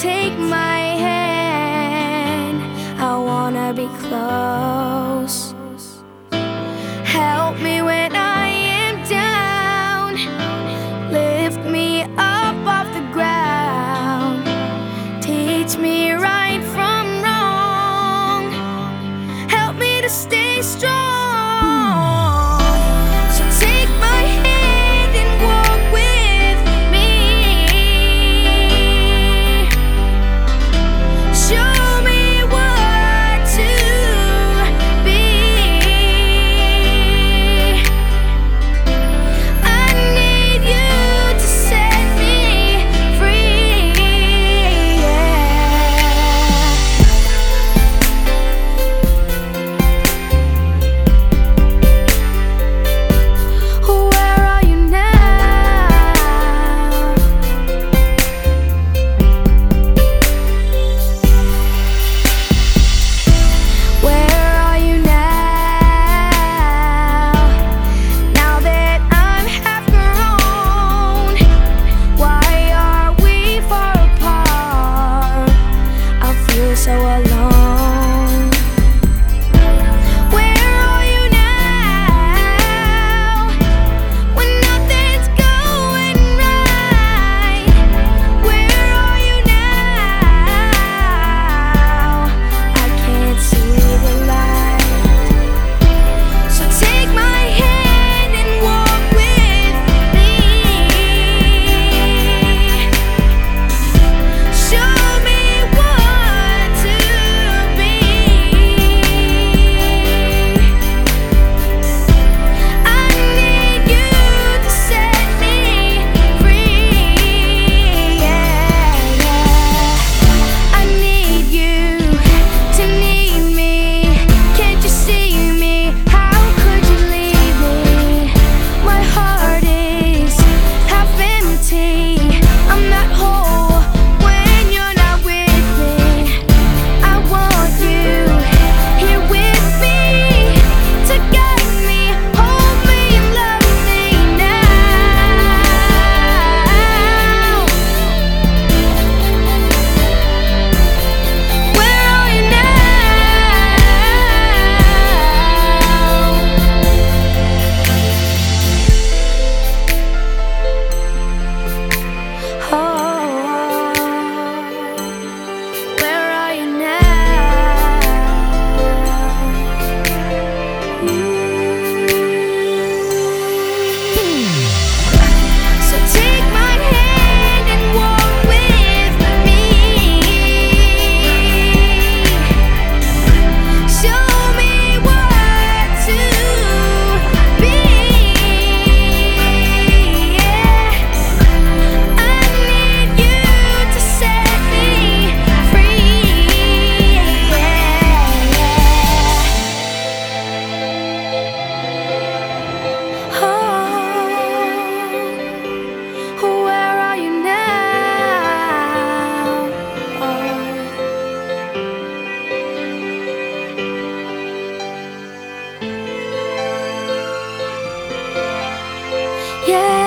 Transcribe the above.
take my hand? I wanna be close. Me Yeah.